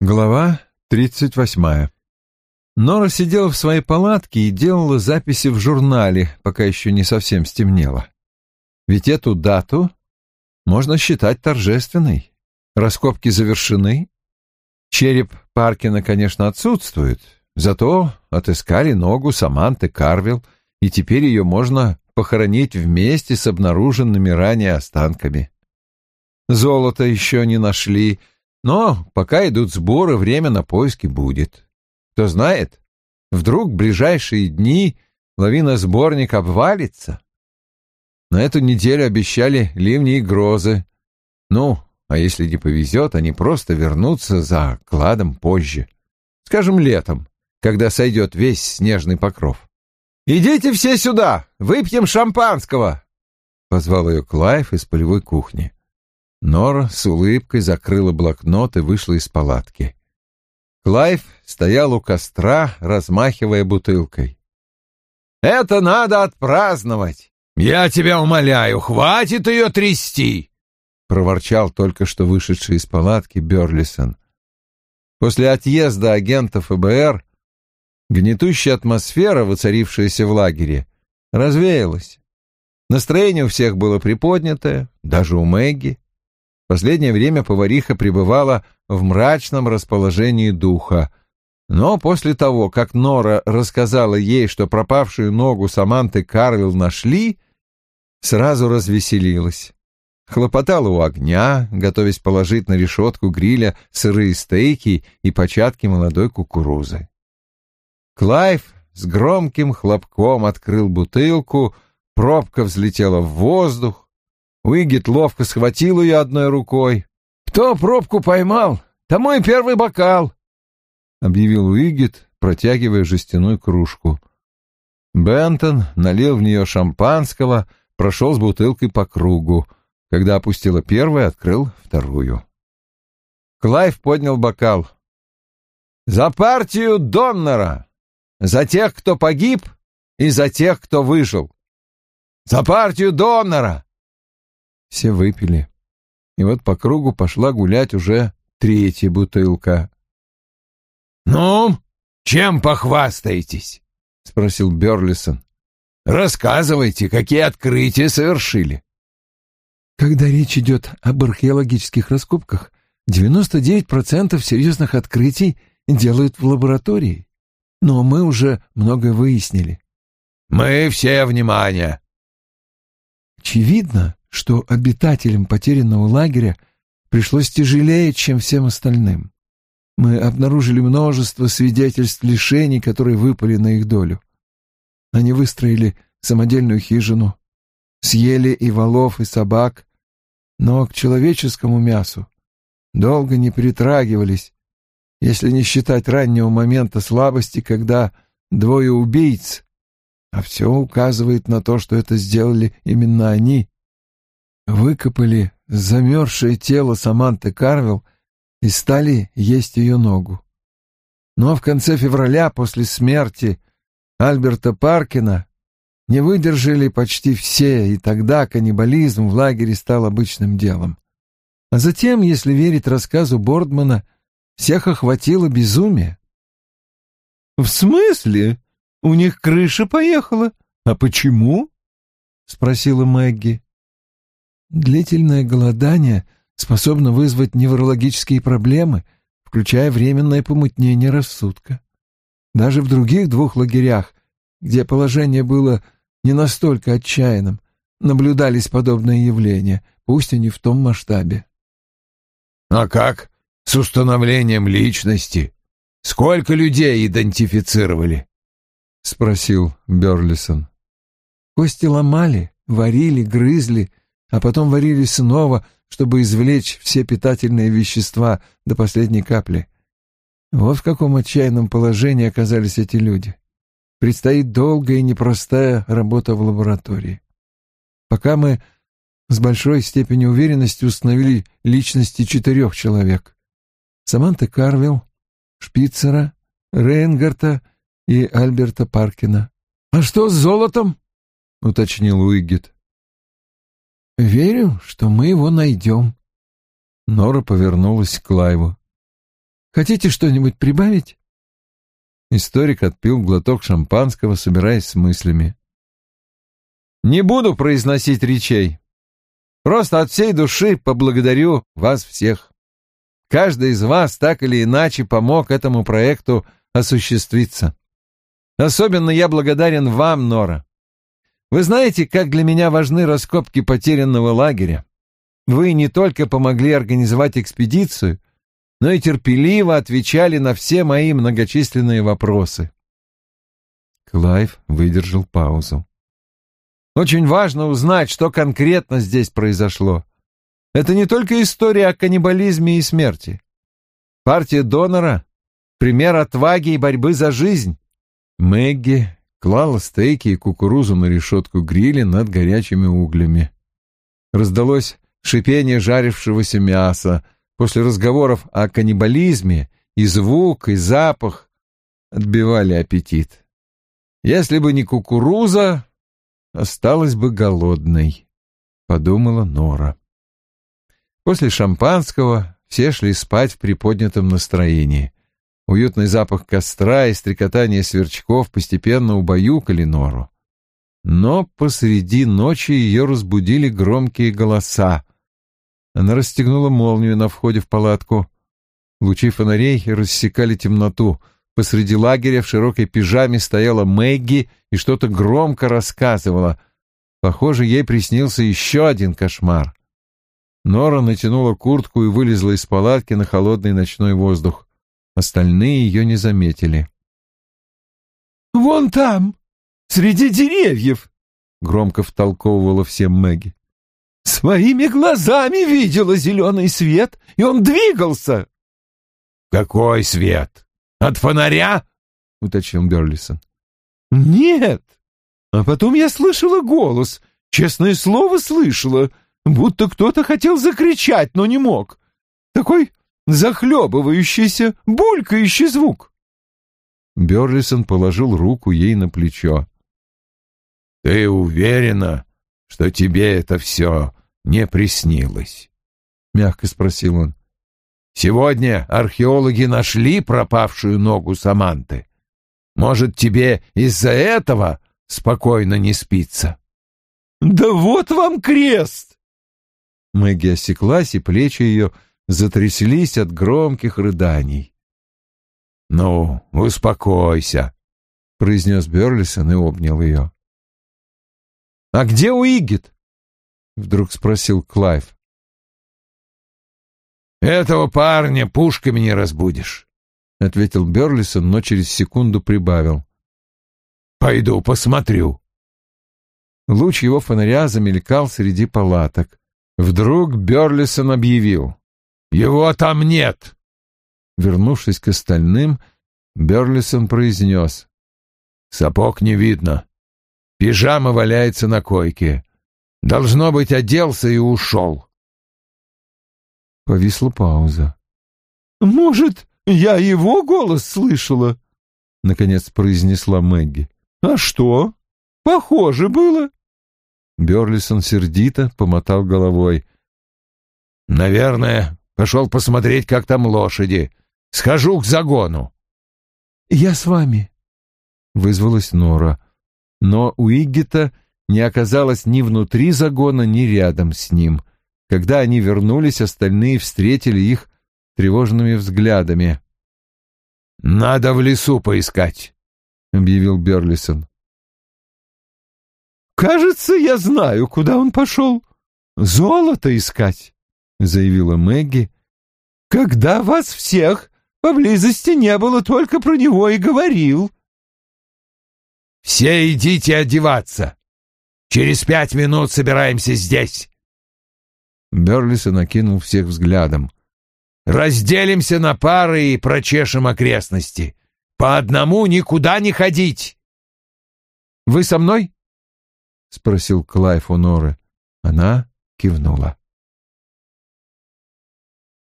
Глава тридцать восьмая. Нора сидела в своей палатке и делала записи в журнале, пока еще не совсем стемнело. Ведь эту дату можно считать торжественной. Раскопки завершены. Череп Паркина, конечно, отсутствует, зато отыскали ногу Саманты Карвилл, и теперь ее можно похоронить вместе с обнаруженными ранее останками. Золото еще не нашли, но пока идут сборы, время на поиски будет. Кто знает, вдруг в ближайшие дни лавина сборник обвалится. На эту неделю обещали ливни и грозы. Ну, а если не повезет, они просто вернутся за кладом позже. Скажем, летом, когда сойдет весь снежный покров. «Идите все сюда, выпьем шампанского!» — позвал ее Клайв из полевой кухни. Нора с улыбкой закрыла блокнот и вышла из палатки. Клайв стоял у костра, размахивая бутылкой. «Это надо отпраздновать! Я тебя умоляю, хватит ее трясти!» — проворчал только что вышедший из палатки Берлисон. После отъезда агента ФБР гнетущая атмосфера, воцарившаяся в лагере, развеялась. Настроение у всех было приподнятое, даже у Мэгги. Последнее время повариха пребывала в мрачном расположении духа. Но после того, как Нора рассказала ей, что пропавшую ногу Саманты Карвилл нашли, сразу развеселилась. Хлопотала у огня, готовясь положить на решетку гриля сырые стейки и початки молодой кукурузы. Клайв с громким хлопком открыл бутылку, пробка взлетела в воздух, Уигит ловко схватил ее одной рукой. «Кто пробку поймал, тому и первый бокал», — объявил Уигит, протягивая жестяную кружку. Бентон налил в нее шампанского, прошел с бутылкой по кругу. Когда опустила первую, открыл вторую. Клайв поднял бокал. «За партию Доннера! За тех, кто погиб, и за тех, кто выжил! За партию Доннера! Все выпили. И вот по кругу пошла гулять уже третья бутылка. «Ну, чем похвастаетесь?» — спросил Берлисон. «Рассказывайте, какие открытия совершили». Когда речь идет об археологических раскопках, 99% серьезных открытий делают в лаборатории. Но мы уже многое выяснили. «Мы все внимание!» Очевидно, что обитателям потерянного лагеря пришлось тяжелее, чем всем остальным. Мы обнаружили множество свидетельств лишений, которые выпали на их долю. Они выстроили самодельную хижину, съели и волов, и собак, но к человеческому мясу долго не притрагивались, если не считать раннего момента слабости, когда двое убийц, а все указывает на то, что это сделали именно они, выкопали замерзшее тело Саманты Карвилл и стали есть ее ногу. Но в конце февраля, после смерти Альберта Паркина, не выдержали почти все, и тогда каннибализм в лагере стал обычным делом. А затем, если верить рассказу Бордмана, всех охватило безумие. «В смысле? У них крыша поехала? А почему?» — спросила Мэгги. Длительное голодание способно вызвать неврологические проблемы, включая временное помутнение рассудка. Даже в других двух лагерях, где положение было не настолько отчаянным, наблюдались подобные явления, пусть и не в том масштабе. «А как с установлением личности? Сколько людей идентифицировали?» — спросил Берлисон. Кости ломали, варили, грызли — а потом варили снова, чтобы извлечь все питательные вещества до последней капли. Вот в каком отчаянном положении оказались эти люди. Предстоит долгая и непростая работа в лаборатории. Пока мы с большой степенью уверенности установили личности четырех человек. Саманты Карвилл, Шпицера, Рейнгарта и Альберта Паркина. «А что с золотом?» — уточнил Уиггет. Верю, что мы его найдем. Нора повернулась к Лайву. Хотите что-нибудь прибавить?» Историк отпил глоток шампанского, собираясь с мыслями. «Не буду произносить речей. Просто от всей души поблагодарю вас всех. Каждый из вас так или иначе помог этому проекту осуществиться. Особенно я благодарен вам, Нора. Вы знаете, как для меня важны раскопки потерянного лагеря. Вы не только помогли организовать экспедицию, но и терпеливо отвечали на все мои многочисленные вопросы. Клайв выдержал паузу. Очень важно узнать, что конкретно здесь произошло. Это не только история о каннибализме и смерти. Партия донора — пример отваги и борьбы за жизнь. Мэгги клала стейки и кукурузу на решетку гриля над горячими углями. Раздалось шипение жарившегося мяса. После разговоров о каннибализме и звук, и запах отбивали аппетит. Если бы не кукуруза, осталась бы голодной, — подумала Нора. После шампанского все шли спать в приподнятом настроении. Уютный запах костра и стрекотание сверчков постепенно убаюкали Нору. Но посреди ночи ее разбудили громкие голоса. Она расстегнула молнию на входе в палатку. Лучи фонарей рассекали темноту. Посреди лагеря в широкой пижаме стояла Мэгги и что-то громко рассказывала. Похоже, ей приснился еще один кошмар. Нора натянула куртку и вылезла из палатки на холодный ночной воздух. Остальные ее не заметили. «Вон там, среди деревьев!» — громко втолковывала всем Мэгги. «Своими глазами видела зеленый свет, и он двигался!» «Какой свет? От фонаря?» — уточнил Берлисон. «Нет. А потом я слышала голос, честное слово слышала, будто кто-то хотел закричать, но не мог. Такой захлебывающийся, булькающий звук. Берлисон положил руку ей на плечо. «Ты уверена, что тебе это все не приснилось?» — мягко спросил он. «Сегодня археологи нашли пропавшую ногу Саманты. Может, тебе из-за этого спокойно не спится?» «Да вот вам крест!» Мэгги осеклась, и плечи ее затряслись от громких рыданий. «Ну, успокойся», — произнес Берлисон и обнял ее. «А где Уигит?» — вдруг спросил Клайв. «Этого парня пушками не разбудишь», — ответил Берлисон, но через секунду прибавил. «Пойду посмотрю». Луч его фонаря замелькал среди палаток. Вдруг Берлисон объявил. Его там нет!» Вернувшись к остальным, Берлисон произнес. «Сапог не видно. Пижама валяется на койке. Должно быть, оделся и ушел». Повисла пауза. «Может, я его голос слышала?» — наконец произнесла Мэгги. «А что? Похоже было». Берлисон сердито помотал головой. «Наверное, Пошел посмотреть, как там лошади. Схожу к загону. «Я с вами», — вызвалась Нора. Но у Иггита не оказалось ни внутри загона, ни рядом с ним. Когда они вернулись, остальные встретили их тревожными взглядами. «Надо в лесу поискать», — объявил Берлисон. «Кажется, я знаю, куда он пошел. Золото искать». — заявила Мэгги. «Когда вас всех поблизости не было, только про него и говорил». «Все идите одеваться. Через пять минут собираемся здесь». Берлисон накинул всех взглядом. «Разделимся на пары и прочешем окрестности. По одному никуда не ходить». «Вы со мной?» — спросил Клайф у Норы. Она кивнула.